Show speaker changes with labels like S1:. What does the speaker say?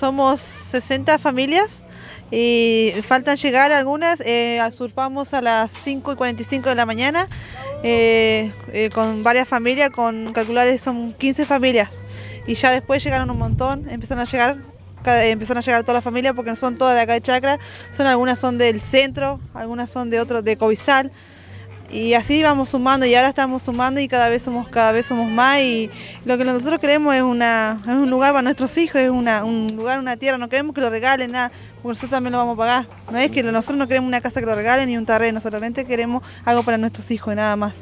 S1: Somos 60 familias y faltan llegar algunas, eh, asurpamos a las 5 y 45 de la mañana eh, eh, con varias familias, con calcular son 15 familias. Y ya después llegaron un montón, empezaron a llegar empezaron a llegar todas las familias porque no son todas de acá de Chacra, son algunas son del centro, algunas son de otro de Covizal y así vamos sumando y ahora estamos sumando y cada vez somos cada vez somos más y lo que nosotros queremos es una es un lugar para nuestros hijos es una, un lugar una tierra. No queremos que lo regalen nada porque nosotros también lo vamos a pagar. No es que nosotros no queremos una casa que lo regalen ni un terreno solamente queremos algo para nuestros hijos y nada más